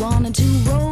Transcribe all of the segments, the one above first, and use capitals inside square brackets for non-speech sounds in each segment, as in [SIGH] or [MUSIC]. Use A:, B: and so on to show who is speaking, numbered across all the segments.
A: wanted to roll.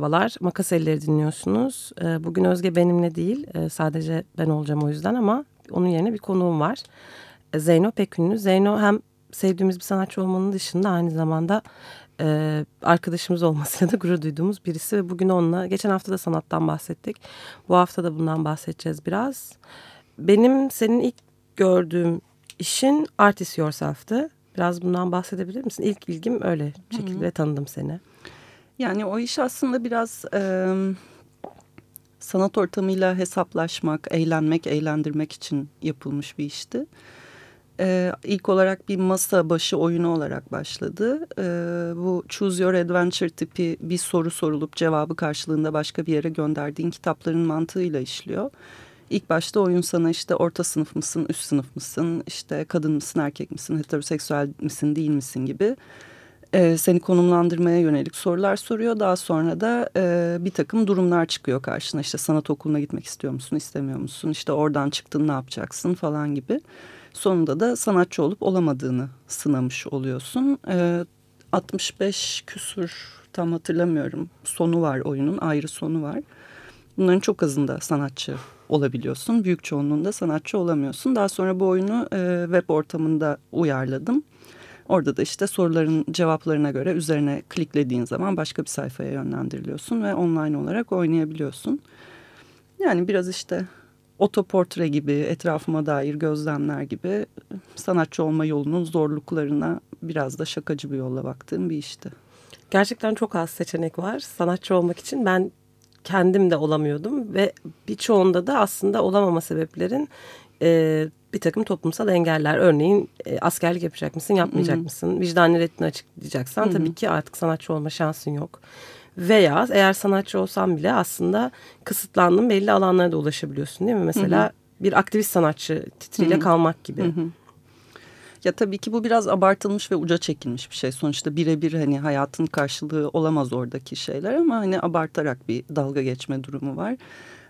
B: Merhabalar, Makas Elleri dinliyorsunuz. Ee, bugün Özge benimle değil, e, sadece ben olacağım o yüzden ama onun yerine bir konuğum var. E, Zeyno Pekünlü. Zeyno hem sevdiğimiz bir sanatçı olmanın dışında aynı zamanda e, arkadaşımız olmasıyla da gurur duyduğumuz birisi. Ve bugün onunla, geçen hafta da sanattan bahsettik. Bu hafta da bundan bahsedeceğiz biraz. Benim senin ilk gördüğüm işin Artist Yourself'tı. Biraz bundan bahsedebilir misin? İlk ilgim öyle şekilde tanıdım seni.
C: Yani o iş aslında biraz e, sanat ortamıyla hesaplaşmak, eğlenmek, eğlendirmek için yapılmış bir işti. Ee, ilk olarak bir masa başı oyunu olarak başladı. Ee, bu Choose Your Adventure tipi bir soru sorulup cevabı karşılığında başka bir yere gönderdiğin kitapların mantığıyla işliyor. İlk başta oyun sana işte orta sınıf mısın, üst sınıf mısın, işte kadın mısın, erkek misin, heteroseksüel misin, değil misin gibi e, seni konumlandırmaya yönelik sorular soruyor. Daha sonra da e, bir takım durumlar çıkıyor karşına. İşte sanat okuluna gitmek istiyor musun, istemiyor musun? İşte oradan çıktın ne yapacaksın falan gibi. Sonunda da sanatçı olup olamadığını sınamış oluyorsun. E, 65 küsur tam hatırlamıyorum sonu var oyunun ayrı sonu var. Bunların çok azında sanatçı olabiliyorsun. Büyük çoğunluğunda sanatçı olamıyorsun. Daha sonra bu oyunu e, web ortamında uyarladım. Orada da işte soruların cevaplarına göre üzerine kliklediğin zaman başka bir sayfaya yönlendiriliyorsun ve online olarak oynayabiliyorsun. Yani biraz işte otoportre gibi etrafıma dair gözlemler gibi sanatçı olma yolunun zorluklarına biraz da şakacı bir yolla baktığım bir işti.
B: Gerçekten çok az seçenek var sanatçı olmak için. Ben kendim de olamıyordum ve birçoğunda da aslında olamama sebeplerin e, bir takım toplumsal engeller. Örneğin e, askerlik yapacak mısın, yapmayacak Hı -hı. mısın? Vicdan reddini açıklayacaksan Hı -hı. tabii ki artık sanatçı olma şansın yok. Veya eğer sanatçı olsan bile aslında kısıtlandığın belli alanlara da ulaşabiliyorsun değil mi? Mesela Hı -hı. bir aktivist sanatçı titriyle Hı -hı. kalmak gibi. Hı -hı.
C: Ya tabii ki bu biraz abartılmış ve uca çekilmiş bir şey. Sonuçta birebir hani hayatın karşılığı olamaz oradaki şeyler ama hani abartarak bir dalga geçme durumu var.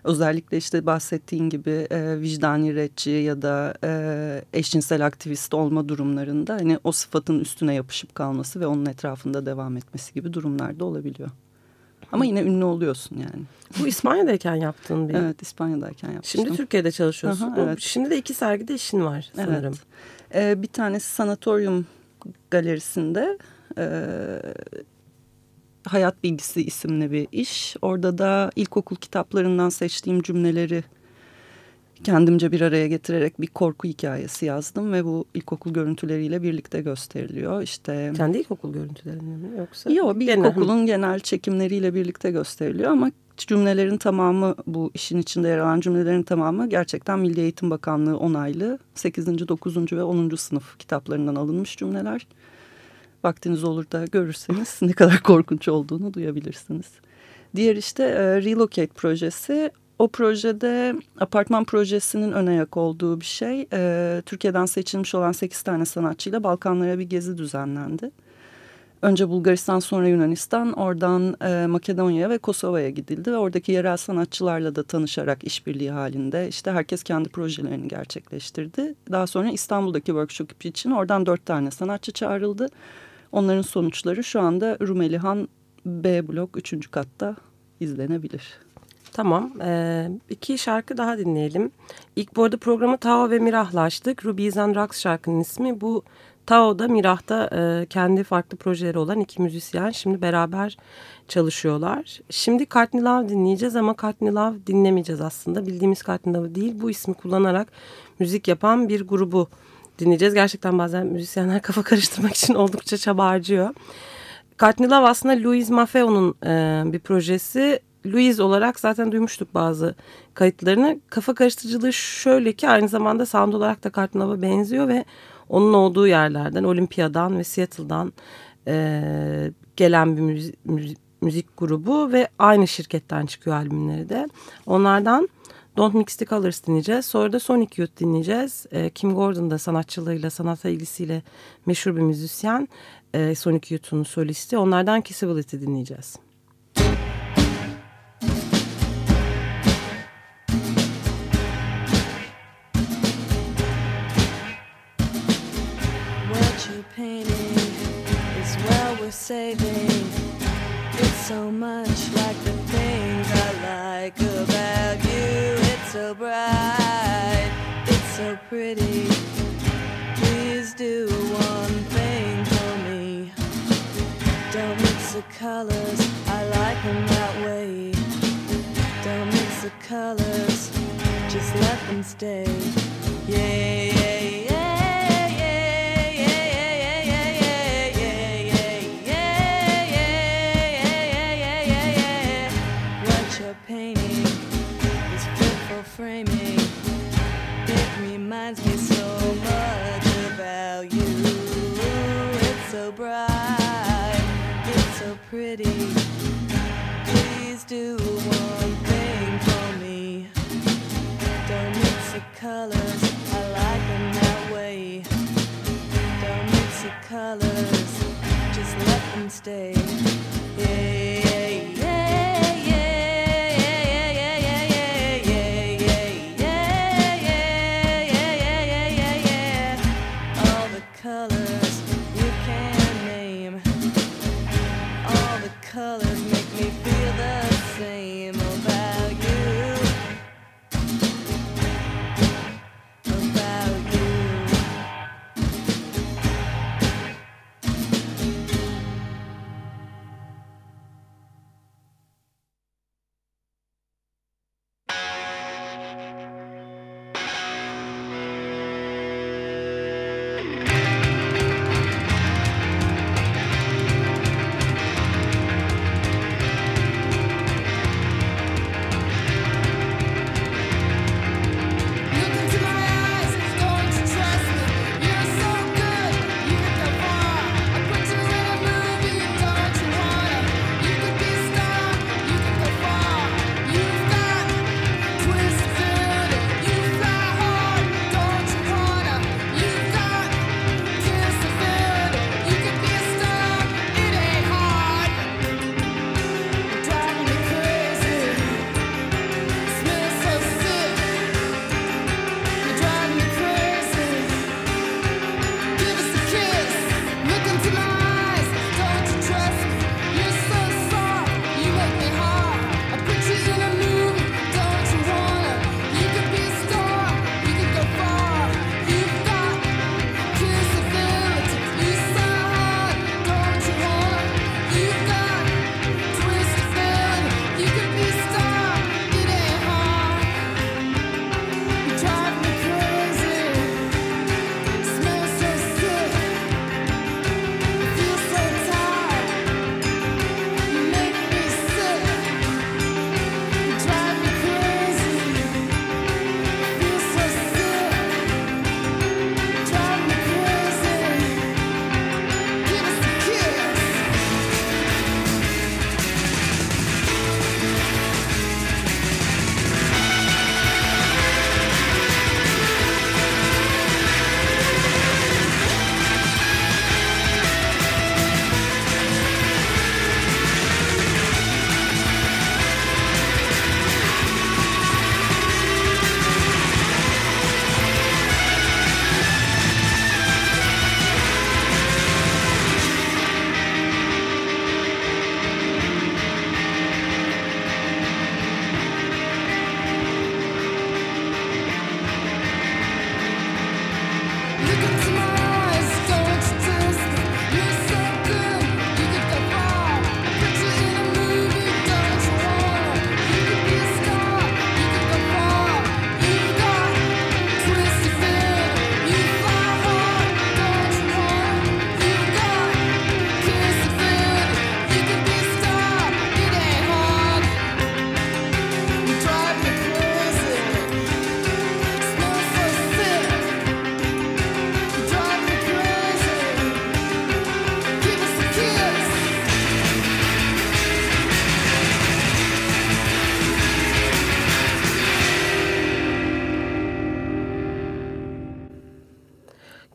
C: Özellikle işte bahsettiğin gibi e, vicdani retçi ya da e, eşcinsel aktivist olma durumlarında hani o sıfatın üstüne yapışıp kalması ve onun etrafında devam etmesi gibi durumlarda olabiliyor. Ama yine ünlü oluyorsun yani.
B: Bu İspanya'dayken yaptığın bir.
C: Evet İspanya'dayken yapmıştım.
B: Şimdi Türkiye'de çalışıyorsun. Aha, evet. Şimdi de iki sergide işin var sanırım.
C: Evet. Ee, bir tanesi Sanatoryum Galerisi'nde e, Hayat Bilgisi isimli bir iş. Orada da ilkokul kitaplarından seçtiğim cümleleri kendimce bir araya getirerek bir korku hikayesi yazdım ve bu ilkokul görüntüleriyle birlikte gösteriliyor. İşte
B: kendi ilkokul görüntülerini mi yoksa?
C: Yok, bir genel. ilkokulun genel çekimleriyle birlikte gösteriliyor ama cümlelerin tamamı bu işin içinde yer alan cümlelerin tamamı gerçekten Milli Eğitim Bakanlığı onaylı 8. 9. ve 10. sınıf kitaplarından alınmış cümleler vaktiniz olur da görürseniz ne kadar korkunç olduğunu duyabilirsiniz. Diğer işte e, Relocate projesi. O projede apartman projesinin ön ayak olduğu bir şey. E, Türkiye'den seçilmiş olan 8 tane sanatçıyla Balkanlara bir gezi düzenlendi. Önce Bulgaristan sonra Yunanistan oradan e, Makedonya ve Kosova'ya gidildi ve oradaki yerel sanatçılarla da tanışarak işbirliği halinde işte herkes kendi projelerini gerçekleştirdi. Daha sonra İstanbul'daki workshop için oradan dört tane sanatçı çağrıldı. Onların sonuçları şu anda Rumelihan B blok 3. katta izlenebilir.
B: Tamam. Ee, iki şarkı daha dinleyelim. İlk bu arada programı Tao ve Mirah'la açtık. Rubies and Rocks şarkının ismi. Bu Tao'da Mirah'ta e, kendi farklı projeleri olan iki müzisyen şimdi beraber çalışıyorlar. Şimdi Courtney Love dinleyeceğiz ama Courtney Love dinlemeyeceğiz aslında. Bildiğimiz Courtney Love değil. Bu ismi kullanarak müzik yapan bir grubu dinleyeceğiz. Gerçekten bazen müzisyenler [LAUGHS] kafa karıştırmak için oldukça çaba harcıyor. Love aslında Louise Maffeo'nun e, bir projesi. Louise olarak zaten duymuştuk bazı kayıtlarını. Kafa karıştırıcılığı şöyle ki aynı zamanda sound olarak da Love'a benziyor ve onun olduğu yerlerden, Olimpiya'dan ve Seattle'dan e, gelen bir müzik, müzik grubu ve aynı şirketten çıkıyor albümleri de. Onlardan Don't Mix the Colors dinleyeceğiz. Sonra da Sonic Youth dinleyeceğiz. E, Kim Gordon da sanatçılığıyla, sanata ilgisiyle meşhur bir müzisyen. E, Sonic Youth'un solisti. Onlardan Kissability dinleyeceğiz. saving. It's so much like the things I like about. So bright, it's so pretty. Please do one thing for me. Don't mix the colors, I like them that way. Don't mix the colors, just let them stay. Yeah,
D: day.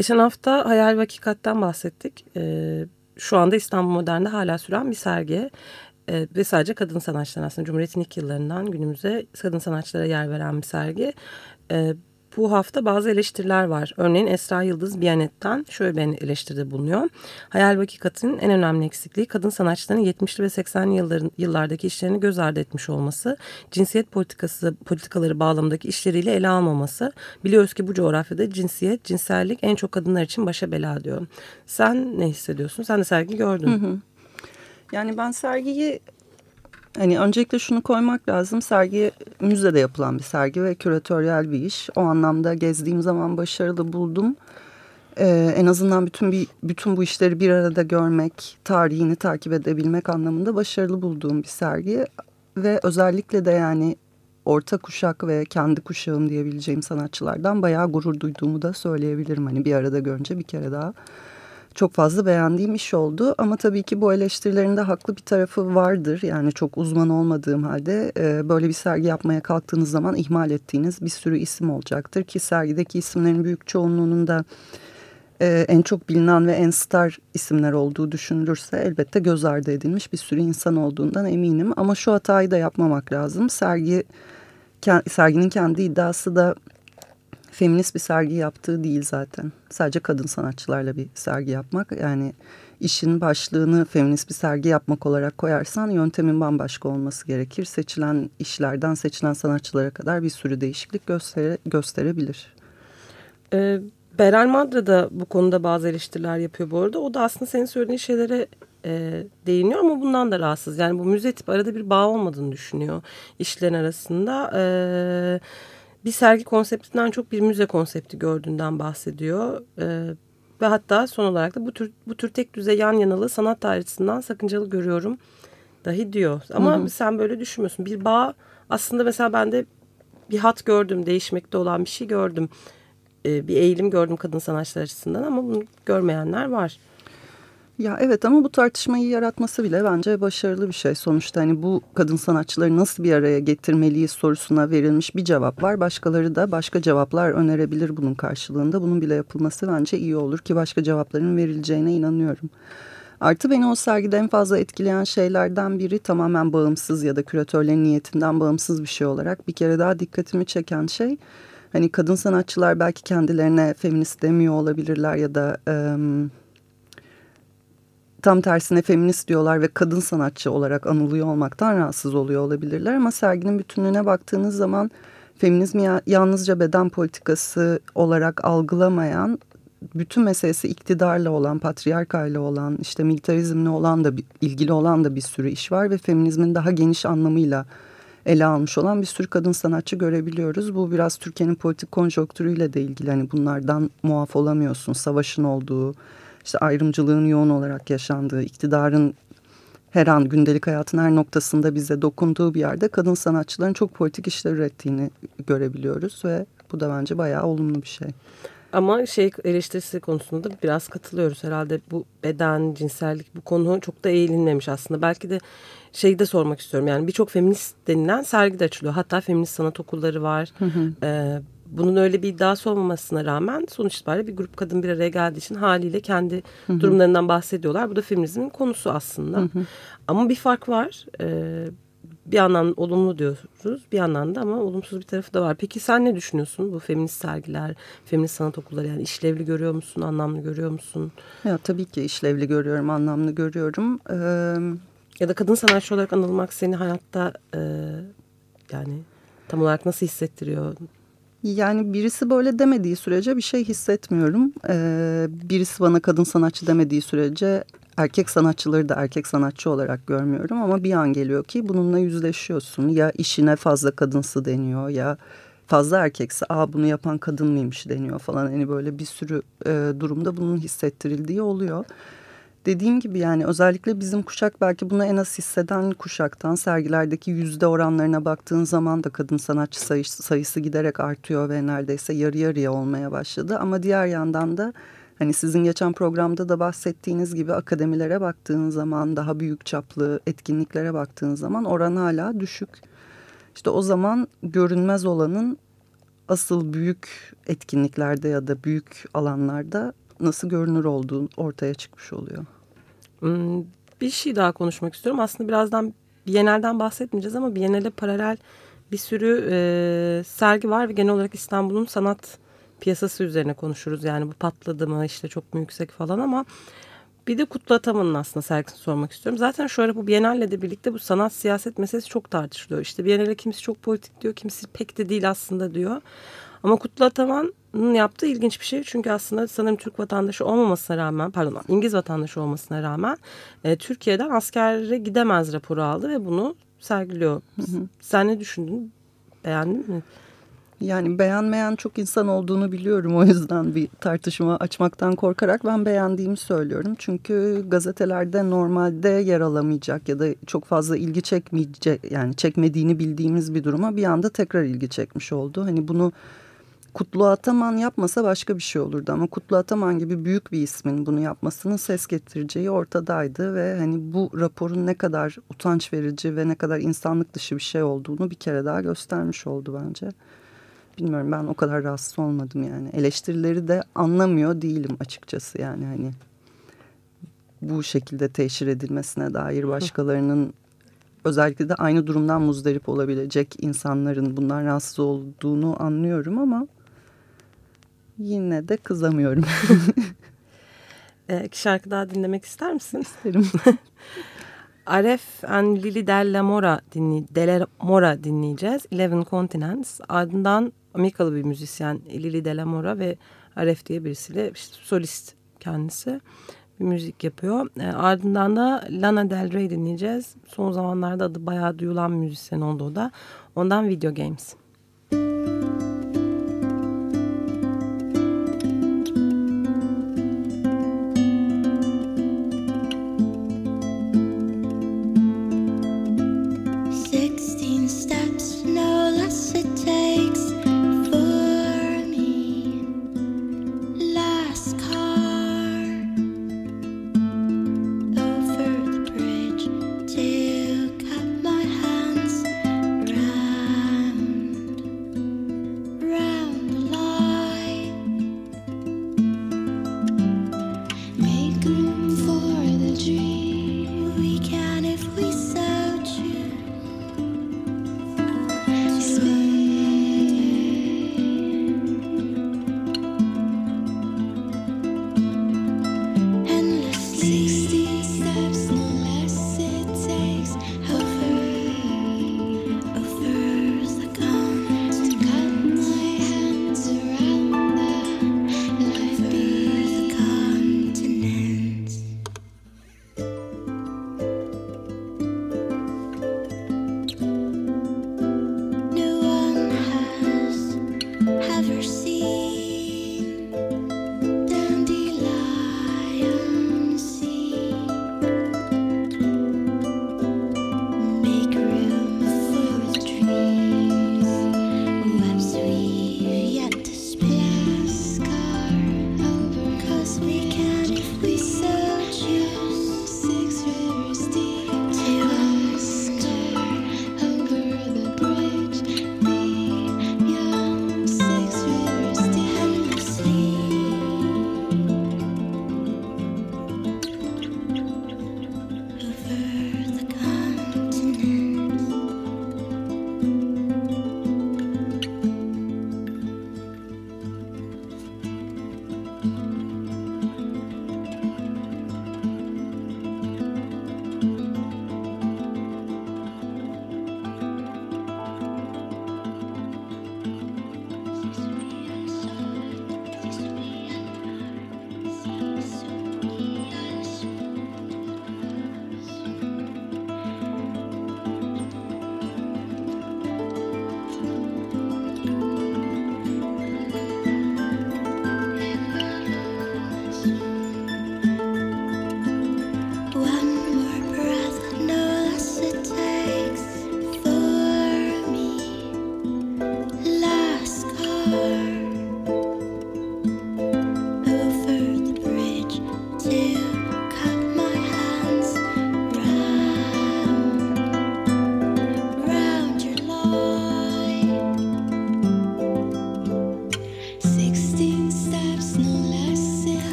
B: Geçen hafta Hayal ve Hakikat'ten bahsettik. Ee, şu anda İstanbul Modern'de hala süren bir sergi. Ee, ve sadece kadın sanatçılar aslında Cumhuriyet'in ilk yıllarından günümüze kadın sanatçılara yer veren bir sergi. Ee, bu hafta bazı eleştiriler var. Örneğin Esra Yıldız Biyanet'ten şöyle bir eleştiride bulunuyor. Hayal ve Hakikat'in en önemli eksikliği kadın sanatçıların 70'li ve 80'li yılların, yıllardaki işlerini göz ardı etmiş olması, cinsiyet politikası politikaları bağlamındaki işleriyle ele almaması. Biliyoruz ki bu coğrafyada cinsiyet, cinsellik en çok kadınlar için başa bela diyor. Sen ne hissediyorsun? Sen de sergi gördün.
C: Yani ben sergiyi hani öncelikle şunu koymak lazım. Sergi müzede yapılan bir sergi ve küratöryel bir iş. O anlamda gezdiğim zaman başarılı buldum. Ee, en azından bütün bir bütün bu işleri bir arada görmek, tarihini takip edebilmek anlamında başarılı bulduğum bir sergi ve özellikle de yani orta kuşak ve kendi kuşağım diyebileceğim sanatçılardan bayağı gurur duyduğumu da söyleyebilirim. Hani bir arada görünce bir kere daha çok fazla beğendiğim iş oldu. Ama tabii ki bu eleştirilerinde haklı bir tarafı vardır. Yani çok uzman olmadığım halde e, böyle bir sergi yapmaya kalktığınız zaman ihmal ettiğiniz bir sürü isim olacaktır. Ki sergideki isimlerin büyük çoğunluğunun da e, en çok bilinen ve en star isimler olduğu düşünülürse elbette göz ardı edilmiş bir sürü insan olduğundan eminim. Ama şu hatayı da yapmamak lazım. Sergi serginin kendi iddiası da feminist bir sergi yaptığı değil zaten. Sadece kadın sanatçılarla bir sergi yapmak. Yani işin başlığını feminist bir sergi yapmak olarak koyarsan yöntemin bambaşka olması gerekir. Seçilen işlerden seçilen sanatçılara kadar bir sürü değişiklik göstere, gösterebilir.
B: Ee, Beral Madra da bu konuda bazı eleştiriler yapıyor bu arada. O da aslında senin söylediğin şeylere e, değiniyor ama bundan da rahatsız. Yani bu müze tip arada bir bağ olmadığını düşünüyor işlerin arasında. Evet bir sergi konseptinden çok bir müze konsepti gördüğünden bahsediyor. Ee, ve hatta son olarak da bu tür, bu tür tek düzey yan yanalı sanat tarihçisinden sakıncalı görüyorum dahi diyor. Ama hı hı. sen böyle düşünmüyorsun. Bir bağ aslında mesela ben de bir hat gördüm, değişmekte olan bir şey gördüm. Ee, bir eğilim gördüm kadın sanatçılar açısından ama bunu görmeyenler var.
C: Ya evet ama bu tartışmayı yaratması bile bence başarılı bir şey. Sonuçta hani bu kadın sanatçıları nasıl bir araya getirmeliyiz sorusuna verilmiş bir cevap var. Başkaları da başka cevaplar önerebilir bunun karşılığında. Bunun bile yapılması bence iyi olur ki başka cevapların verileceğine inanıyorum. Artı beni o sergide en fazla etkileyen şeylerden biri tamamen bağımsız ya da küratörlerin niyetinden bağımsız bir şey olarak bir kere daha dikkatimi çeken şey hani kadın sanatçılar belki kendilerine feminist demiyor olabilirler ya da ıı, tam tersine feminist diyorlar ve kadın sanatçı olarak anılıyor olmaktan rahatsız oluyor olabilirler. Ama serginin bütünlüğüne baktığınız zaman feminizmi yalnızca beden politikası olarak algılamayan, bütün meselesi iktidarla olan, patriarkayla olan, işte militarizmle olan da ilgili olan da bir sürü iş var ve feminizmin daha geniş anlamıyla ele almış olan bir sürü kadın sanatçı görebiliyoruz. Bu biraz Türkiye'nin politik konjonktürüyle de ilgili. Hani bunlardan muaf olamıyorsun. Savaşın olduğu, işte ayrımcılığın yoğun olarak yaşandığı, iktidarın her an gündelik hayatın her noktasında bize dokunduğu bir yerde kadın sanatçıların çok politik işler ürettiğini görebiliyoruz ve bu da bence bayağı olumlu bir şey.
B: Ama şey eleştirisi konusunda da biraz katılıyoruz herhalde bu beden, cinsellik bu konu çok da eğilinmemiş aslında. Belki de şeyi de sormak istiyorum yani birçok feminist denilen sergi de açılıyor. Hatta feminist sanat okulları var. Hı hı. Ee, bunun öyle bir iddiası olmamasına rağmen sonuç itibariyle bir grup kadın bir araya geldiği için haliyle kendi hı hı. durumlarından bahsediyorlar. Bu da feminizmin konusu aslında. Hı hı. Ama bir fark var. Ee, bir yandan olumlu diyoruz bir yandan da ama olumsuz bir tarafı da var. Peki sen ne düşünüyorsun bu feminist sergiler, feminist sanat okulları yani işlevli görüyor musun, anlamlı görüyor musun?
C: Ya tabii ki işlevli görüyorum, anlamlı görüyorum. Ee...
B: Ya da kadın sanatçı olarak anılmak seni hayatta e, yani tam olarak nasıl hissettiriyor?
C: Yani birisi böyle demediği sürece bir şey hissetmiyorum. Ee, birisi bana kadın sanatçı demediği sürece erkek sanatçıları da erkek sanatçı olarak görmüyorum. Ama bir an geliyor ki bununla yüzleşiyorsun. Ya işine fazla kadınsı deniyor ya fazla erkekse aa bunu yapan kadın mıymış deniyor falan. Hani böyle bir sürü e, durumda bunun hissettirildiği oluyor dediğim gibi yani özellikle bizim kuşak belki bunu en az hisseden kuşaktan sergilerdeki yüzde oranlarına baktığın zaman da kadın sanatçı sayısı, sayısı giderek artıyor ve neredeyse yarı yarıya olmaya başladı. Ama diğer yandan da hani sizin geçen programda da bahsettiğiniz gibi akademilere baktığın zaman daha büyük çaplı etkinliklere baktığın zaman oran hala düşük. İşte o zaman görünmez olanın asıl büyük etkinliklerde ya da büyük alanlarda nasıl görünür olduğu ortaya çıkmış oluyor.
B: Hmm, bir şey daha konuşmak istiyorum. Aslında birazdan Bienal'den bahsetmeyeceğiz ama Bienal'e paralel bir sürü e, sergi var ve genel olarak İstanbul'un sanat piyasası üzerine konuşuruz. Yani bu patladı mı işte çok mu yüksek falan ama bir de Kutlu Ataman'ın aslında sergisini sormak istiyorum. Zaten şöyle bu Biennale de birlikte bu sanat siyaset meselesi çok tartışılıyor. İşte Biennale kimisi çok politik diyor, kimisi pek de değil aslında diyor. Ama Kutlu Ataman'ın yaptığı ilginç bir şey. Çünkü aslında sanırım Türk vatandaşı olmamasına rağmen, pardon İngiliz vatandaşı olmasına rağmen e, Türkiye'den askere gidemez raporu aldı ve bunu sergiliyor. Hı hı. Sen ne düşündün? Beğendin mi?
C: Yani beğenmeyen çok insan olduğunu biliyorum. O yüzden bir tartışma açmaktan korkarak ben beğendiğimi söylüyorum. Çünkü gazetelerde normalde yer alamayacak ya da çok fazla ilgi çekmeyecek yani çekmediğini bildiğimiz bir duruma bir anda tekrar ilgi çekmiş oldu. Hani bunu Kutlu Ataman yapmasa başka bir şey olurdu ama Kutlu Ataman gibi büyük bir ismin bunu yapmasının ses getireceği ortadaydı ve hani bu raporun ne kadar utanç verici ve ne kadar insanlık dışı bir şey olduğunu bir kere daha göstermiş oldu bence. Bilmiyorum ben o kadar rahatsız olmadım yani. Eleştirileri de anlamıyor değilim açıkçası yani hani bu şekilde teşhir edilmesine dair başkalarının özellikle de aynı durumdan muzdarip olabilecek insanların bundan rahatsız olduğunu anlıyorum ama yine de kızamıyorum. [LAUGHS]
B: E, iki şarkı daha dinlemek ister misin?
C: İsterim. [LAUGHS]
B: Aref and Lili Della Mora, dinley Della Mora dinleyeceğiz. Eleven Continents. Ardından Amerikalı bir müzisyen Lili Della Mora ve Aref diye birisiyle işte solist kendisi bir müzik yapıyor. E, ardından da Lana Del Rey dinleyeceğiz. Son zamanlarda adı bayağı duyulan müzisyen oldu o da. Ondan Video Games.
E: Sixteen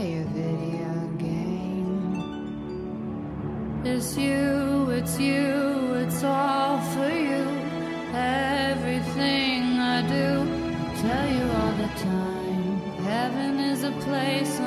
F: play a video game. It's you, it's you, it's all for you. Everything I do, tell you all the time. Heaven is a place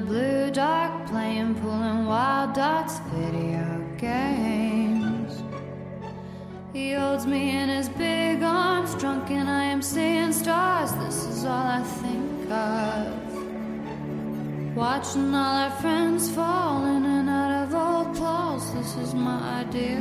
F: blue dark, playing, pulling wild dots, video games. He holds me in his big arms, drunk, and I am seeing stars. This is all I think of. Watching all our friends fall in and out of old clothes. This is my idea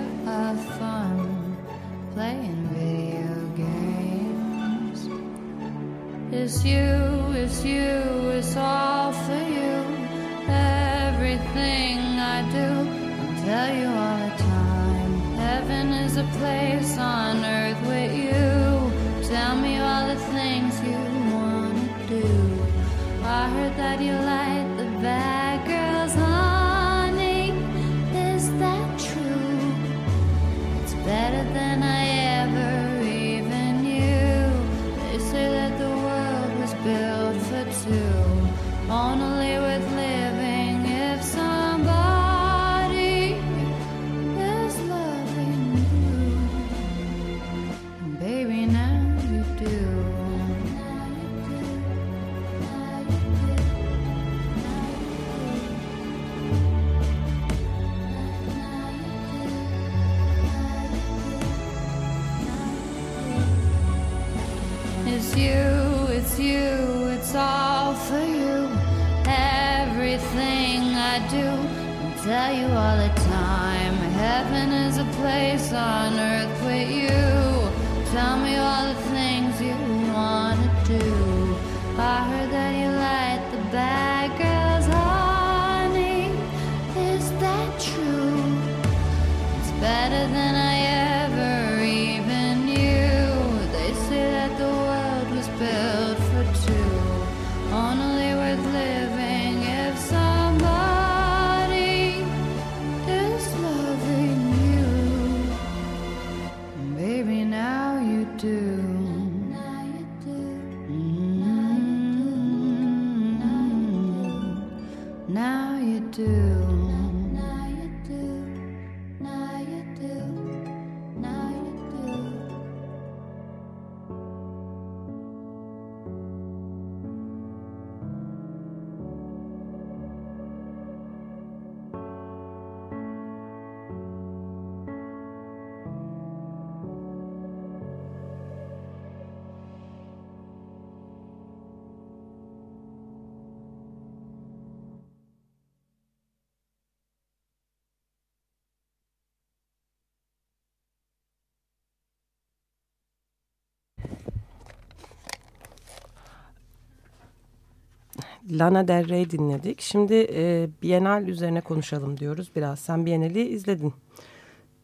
B: Lana Del Rey dinledik. Şimdi e, Bienal üzerine konuşalım diyoruz biraz. Sen Bienal'i izledin.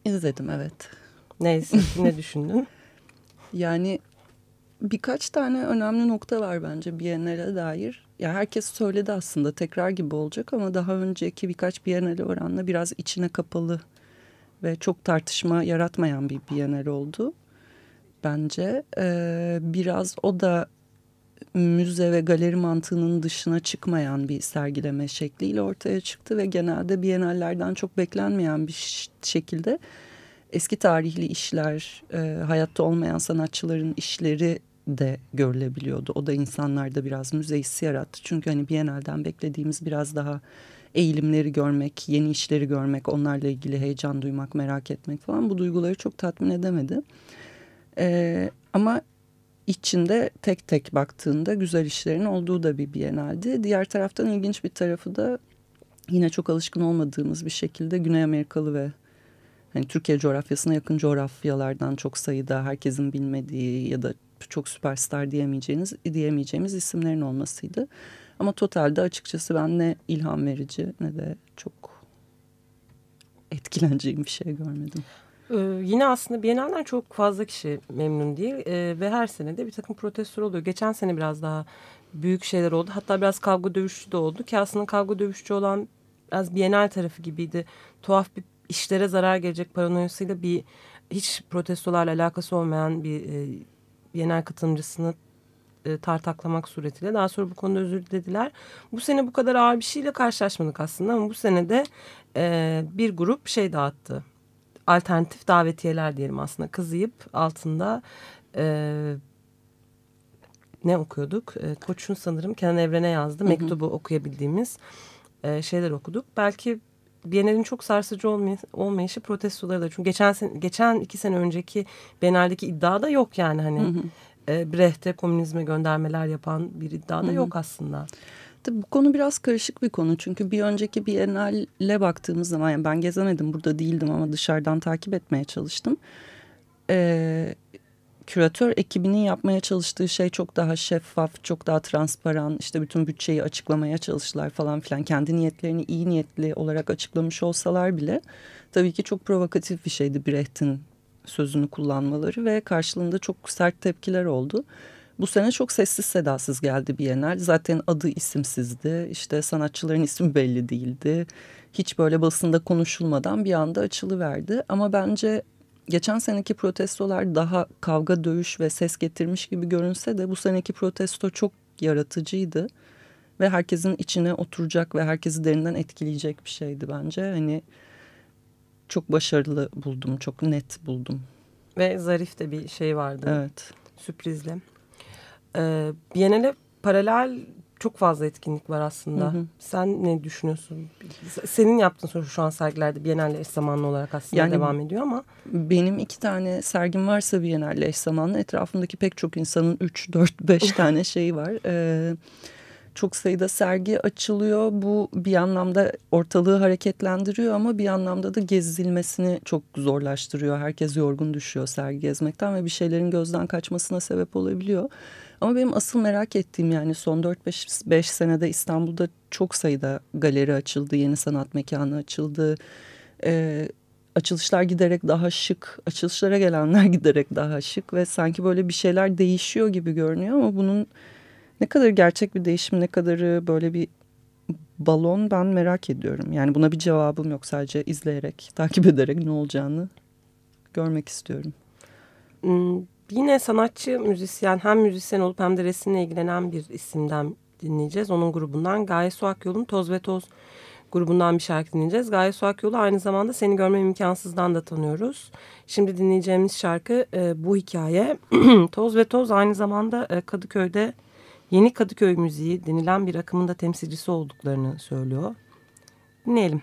C: İzledim evet.
B: Neyse [LAUGHS] ne düşündün?
C: Yani birkaç tane önemli nokta var bence Biennale dair. Ya herkes söyledi aslında tekrar gibi olacak ama daha önceki birkaç Biennale oranla biraz içine kapalı ve çok tartışma yaratmayan bir Biennale oldu. bence. Ee, biraz o da müze ve galeri mantığının dışına çıkmayan bir sergileme şekliyle ortaya çıktı ve genelde bienallerden çok beklenmeyen bir şekilde eski tarihli işler, e, hayatta olmayan sanatçıların işleri de görülebiliyordu. O da insanlarda biraz müze hissi yarattı. Çünkü hani Biennale'den beklediğimiz biraz daha eğilimleri görmek, yeni işleri görmek, onlarla ilgili heyecan duymak, merak etmek falan bu duyguları çok tatmin edemedi. Ee, ama içinde tek tek baktığında güzel işlerin olduğu da bir Biennale'di. Diğer taraftan ilginç bir tarafı da yine çok alışkın olmadığımız bir şekilde Güney Amerikalı ve hani Türkiye coğrafyasına yakın coğrafyalardan çok sayıda herkesin bilmediği ya da çok süperstar diyemeyeceğiniz diyemeyeceğimiz isimlerin olmasıydı. Ama totalde açıkçası ben ne ilham verici ne de çok etkileneceğim bir şey görmedim.
B: Ee, yine aslında Biennale'den çok fazla kişi memnun değil ee, ve her sene de bir takım protestolar oluyor. Geçen sene biraz daha büyük şeyler oldu. Hatta biraz kavga dövüşçü de oldu ki aslında kavga dövüşçü olan biraz Biennale tarafı gibiydi. Tuhaf bir işlere zarar gelecek paranoyasıyla bir hiç protestolarla alakası olmayan bir e, Biennale katılımcısını e, tartaklamak suretiyle daha sonra bu konuda özür dilediler. Bu sene bu kadar ağır bir şeyle karşılaşmadık aslında ama bu sene de e, bir grup şey dağıttı. Alternatif davetiyeler diyelim aslında kızıyıp altında e, ne okuyorduk? E, Koç'un sanırım Kenan Evren'e yazdı. Mektubu okuyabildiğimiz e, şeyler okuduk. Belki Biennale'in çok sarsıcı olmay olmayışı protestoları da. Çünkü geçen sene, geçen iki sene önceki Biennale'deki iddia da yok yani hani. Hı hı. E, Brecht'e komünizme göndermeler yapan bir iddia da hı hı. yok aslında.
C: Bu konu biraz karışık bir konu. Çünkü bir önceki Biennale baktığımız zaman yani ben gezemedim burada değildim ama dışarıdan takip etmeye çalıştım. Ee, küratör ekibinin yapmaya çalıştığı şey çok daha şeffaf, çok daha transparan. İşte bütün bütçeyi açıklamaya çalıştılar falan filan. Kendi niyetlerini iyi niyetli olarak açıklamış olsalar bile tabii ki çok provokatif bir şeydi Brecht'in sözünü kullanmaları ve karşılığında çok sert tepkiler oldu. Bu sene çok sessiz sedasız geldi Biennale. Zaten adı isimsizdi. İşte sanatçıların ismi belli değildi. Hiç böyle basında konuşulmadan bir anda açılıverdi. Ama bence geçen seneki protestolar daha kavga, dövüş ve ses getirmiş gibi görünse de bu seneki protesto çok yaratıcıydı. Ve herkesin içine oturacak ve herkesi derinden etkileyecek bir şeydi bence. Hani çok başarılı buldum, çok net buldum.
B: Ve zarif de bir şey vardı.
C: Evet.
B: Sürprizli. Ee, Biennale paralel çok fazla etkinlik var aslında. Hı hı. Sen ne düşünüyorsun? Senin yaptığın soru şu an sergilerde Biennale eş zamanlı olarak aslında yani, devam ediyor ama.
C: Benim iki tane sergim varsa Biennale eş zamanlı etrafındaki pek çok insanın üç, dört, beş [LAUGHS] tane şeyi var. Evet çok sayıda sergi açılıyor. Bu bir anlamda ortalığı hareketlendiriyor ama bir anlamda da gezilmesini çok zorlaştırıyor. Herkes yorgun düşüyor sergi gezmekten ve bir şeylerin gözden kaçmasına sebep olabiliyor. Ama benim asıl merak ettiğim yani son 4-5 senede İstanbul'da çok sayıda galeri açıldı, yeni sanat mekanı açıldı. Ee, açılışlar giderek daha şık, açılışlara gelenler [LAUGHS] giderek daha şık ve sanki böyle bir şeyler değişiyor gibi görünüyor ama bunun ne kadar gerçek bir değişim, ne kadarı böyle bir balon ben merak ediyorum. Yani buna bir cevabım yok sadece izleyerek, [LAUGHS] takip ederek ne olacağını görmek istiyorum.
B: Yine sanatçı, müzisyen hem müzisyen olup hem de resimle ilgilenen bir isimden dinleyeceğiz. Onun grubundan Gaye Suak Yol'un Toz ve Toz grubundan bir şarkı dinleyeceğiz. Gaye Suak Yolu aynı zamanda Seni Görmem imkansızdan da tanıyoruz. Şimdi dinleyeceğimiz şarkı e, bu hikaye. [CLEARS THROAT] Toz ve Toz aynı zamanda e, Kadıköy'de Yeni Kadıköy müziği denilen bir akımın da temsilcisi olduklarını söylüyor. Dinleyelim.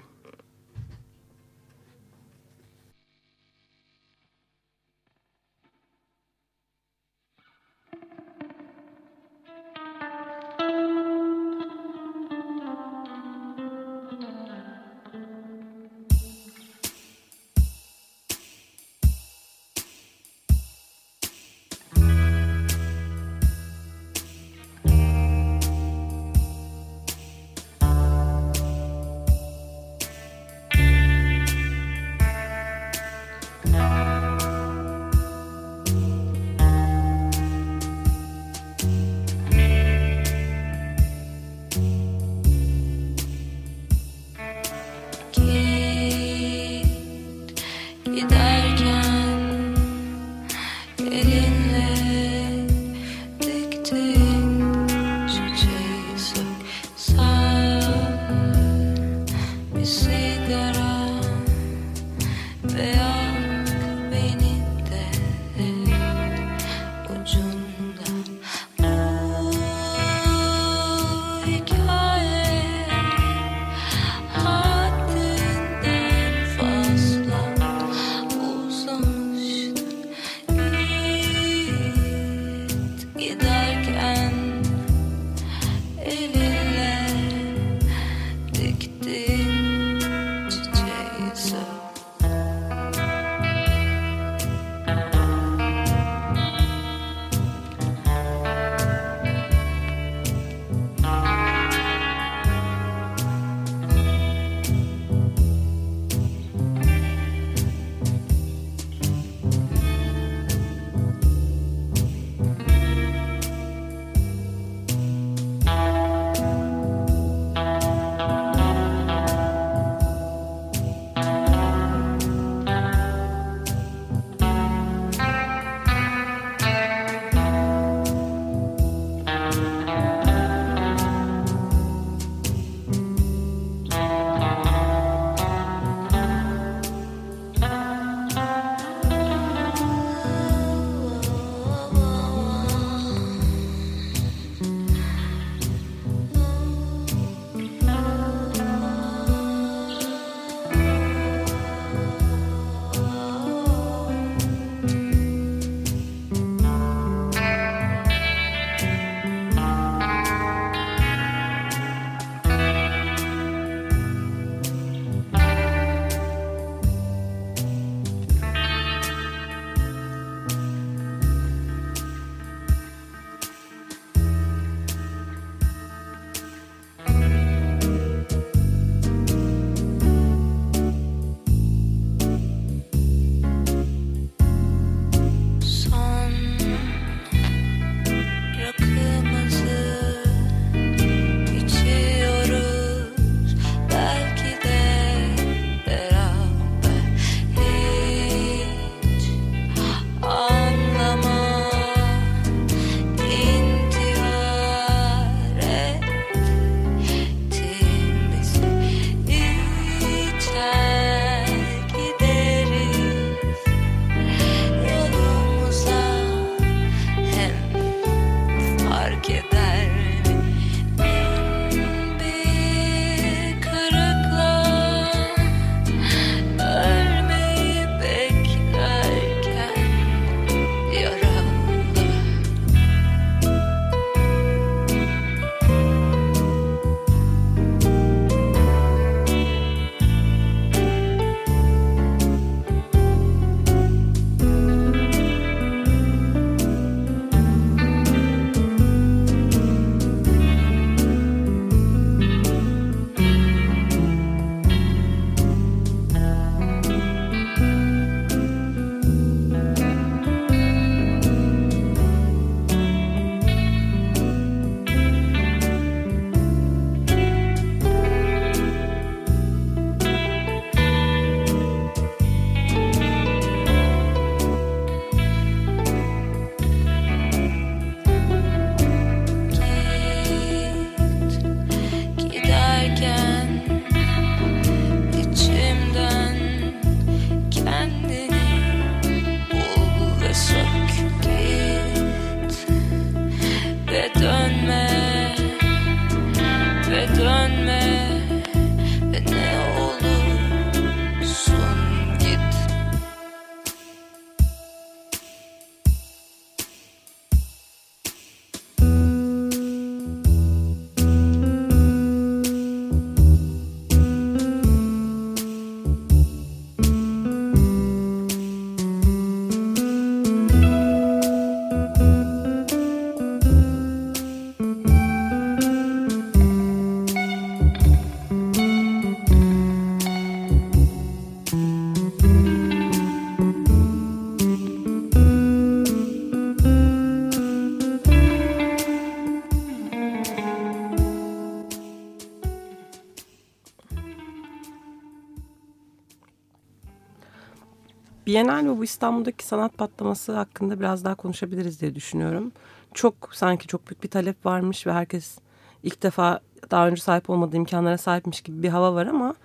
B: Bienal ve bu İstanbul'daki sanat patlaması hakkında biraz daha konuşabiliriz diye düşünüyorum. Çok sanki çok büyük bir talep varmış ve herkes ilk defa daha önce sahip olmadığı imkanlara sahipmiş gibi bir hava var ama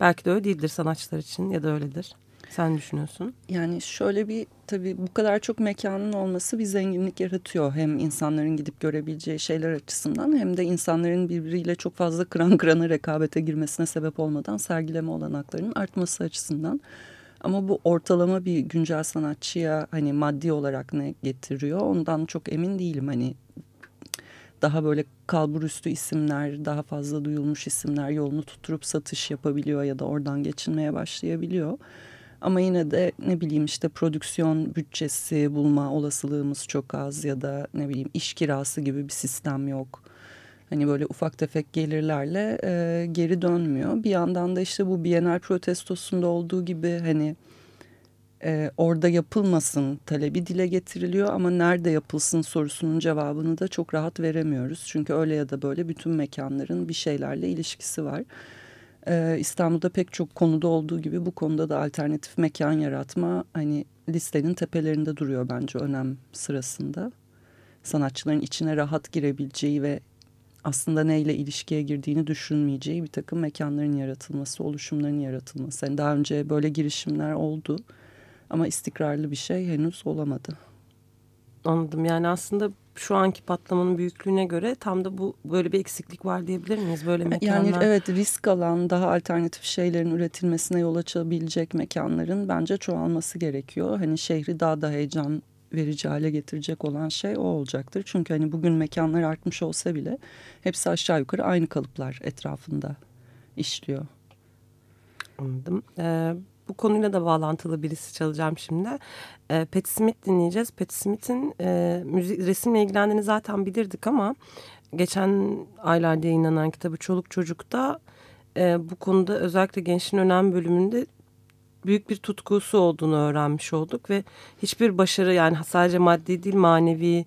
B: belki de öyle değildir sanatçılar için ya da öyledir. Sen düşünüyorsun.
C: Yani şöyle bir tabii bu kadar çok mekanın olması bir zenginlik yaratıyor. Hem insanların gidip görebileceği şeyler açısından hem de insanların birbiriyle çok fazla kıran kırana rekabete girmesine sebep olmadan sergileme olanaklarının artması açısından. Ama bu ortalama bir güncel sanatçıya hani maddi olarak ne getiriyor ondan çok emin değilim. Hani daha böyle kalburüstü isimler, daha fazla duyulmuş isimler yolunu tutturup satış yapabiliyor ya da oradan geçinmeye başlayabiliyor. Ama yine de ne bileyim işte prodüksiyon bütçesi bulma olasılığımız çok az ya da ne bileyim iş kirası gibi bir sistem yok. Hani böyle ufak tefek gelirlerle e, geri dönmüyor. Bir yandan da işte bu Bienal protestosunda olduğu gibi hani e, orada yapılmasın talebi dile getiriliyor ama nerede yapılsın sorusunun cevabını da çok rahat veremiyoruz. Çünkü öyle ya da böyle bütün mekanların bir şeylerle ilişkisi var. E, İstanbul'da pek çok konuda olduğu gibi bu konuda da alternatif mekan yaratma hani listenin tepelerinde duruyor bence önem sırasında. Sanatçıların içine rahat girebileceği ve aslında neyle ilişkiye girdiğini düşünmeyeceği bir takım mekanların yaratılması, oluşumların yaratılması. Yani daha önce böyle girişimler oldu ama istikrarlı bir şey henüz olamadı.
G: Anladım. Yani aslında şu anki patlamanın büyüklüğüne göre tam da bu böyle bir eksiklik var diyebilir miyiz? Böyle mekanlar.
C: Yani evet risk alan daha alternatif şeylerin üretilmesine yol açabilecek mekanların bence çoğalması gerekiyor. Hani şehri daha da heyecan verici hale getirecek olan şey o olacaktır. Çünkü hani bugün mekanlar artmış olsa bile hepsi aşağı yukarı aynı kalıplar etrafında işliyor.
G: Anladım. Ee, bu konuyla da bağlantılı birisi çalacağım şimdi. Ee, Patti Smith dinleyeceğiz. Patti Smith'in e, müzik, resimle ilgilendiğini zaten bilirdik ama geçen aylarda yayınlanan kitabı Çoluk Çocuk'ta e, bu konuda özellikle gençliğin önem bölümünde büyük bir tutkusu olduğunu öğrenmiş olduk ve hiçbir başarı yani sadece maddi değil manevi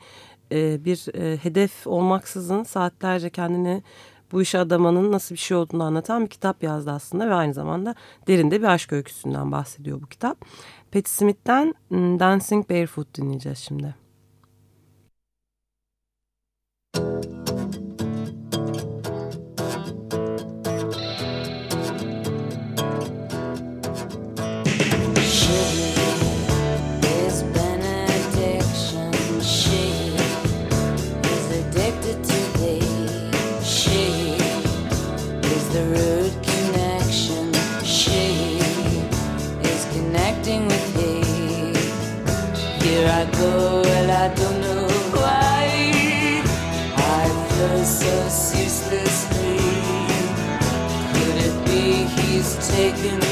G: e, bir e, hedef olmaksızın saatlerce kendini bu işe adamanın nasıl bir şey olduğunu anlatan bir kitap yazdı aslında ve aynı zamanda derinde bir aşk öyküsünden bahsediyor bu kitap. Patti Smith'ten hmm, Dancing Barefoot dinleyeceğiz şimdi. taking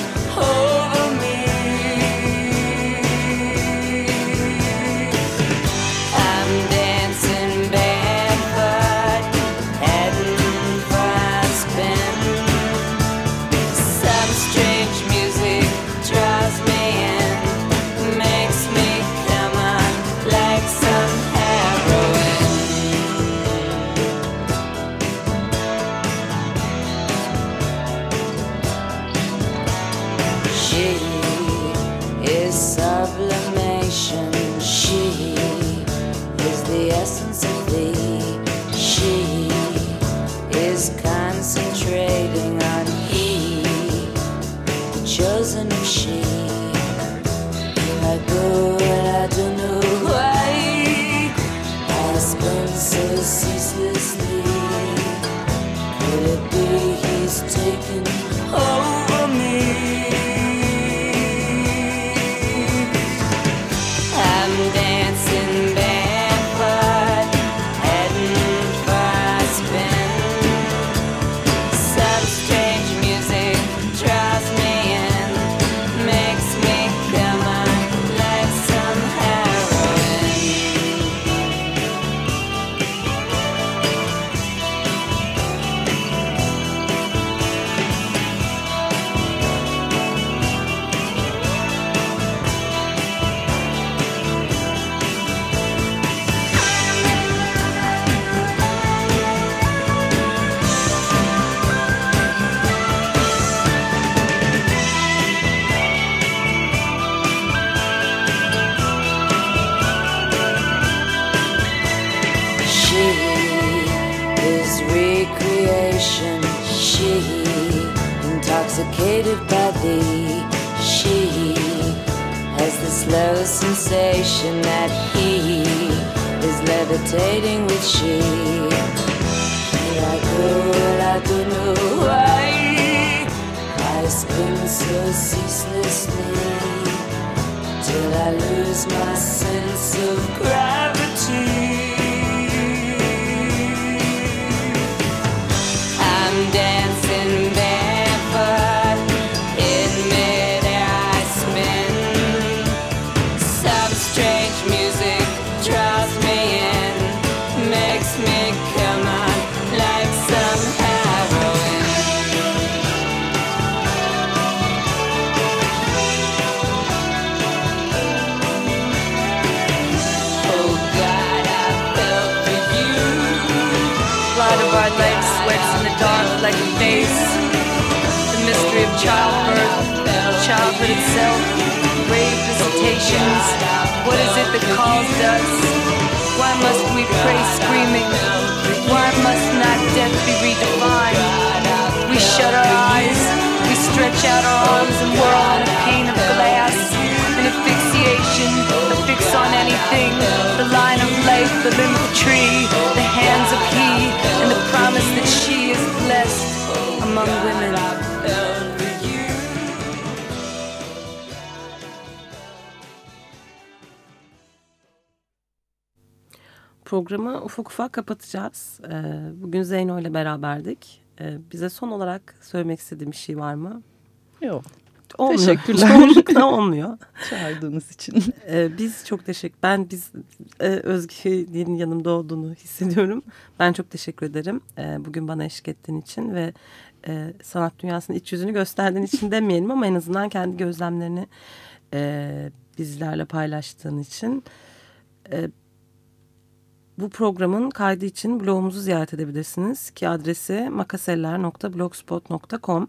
G: childhood itself, grave. What is it that calls us? Why must we pray screaming? Why must not death be redefined? We shut our eyes, we stretch out our arms and whirl on a pane of glass. An asphyxiation, a fix on anything. The line of life, the limb of the tree, the hands of he, and the promise that she is blessed among women.
B: Programı ufak ufak kapatacağız. Ee, Bugün Zeyno ile beraberdik. Ee, Bize son olarak söylemek istediğim bir şey var mı?
C: Yok.
B: Olmuyor.
C: Teşekkürler.
B: Çoğunlukla olmuyor. [LAUGHS]
C: Çağırdığınız için.
B: Ee, biz çok teşekkür ben biz e, Özge'nin yanımda olduğunu hissediyorum. Ben çok teşekkür ederim. Ee, bugün bana eşlik ettiğin için ve e, sanat dünyasının iç yüzünü gösterdiğin için [LAUGHS] demeyelim ama en azından kendi gözlemlerini e, bizlerle paylaştığın için. E, bu programın kaydı için blogumuzu ziyaret edebilirsiniz ki adresi makaseller.blogspot.com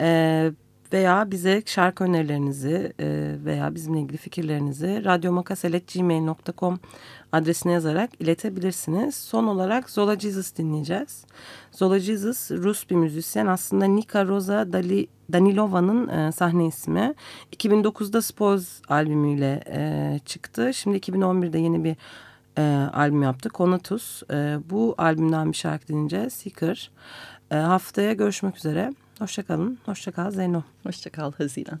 B: e, veya bize şarkı önerilerinizi e, veya bizimle ilgili fikirlerinizi radyomakasel.gmail.com adresine yazarak iletebilirsiniz. Son olarak Zola Jesus dinleyeceğiz. Zola Jesus Rus bir müzisyen aslında Nika Rosa Dali, Danilova'nın e, sahne ismi. 2009'da Spoz albümüyle e, çıktı. Şimdi 2011'de yeni bir e, albüm yaptı. Conatus. E, bu albümden bir şarkı dinleyeceğiz. Seeker. E, haftaya görüşmek üzere. Hoşçakalın. Hoşçakal Zeyno.
C: Hoşçakal Haziran.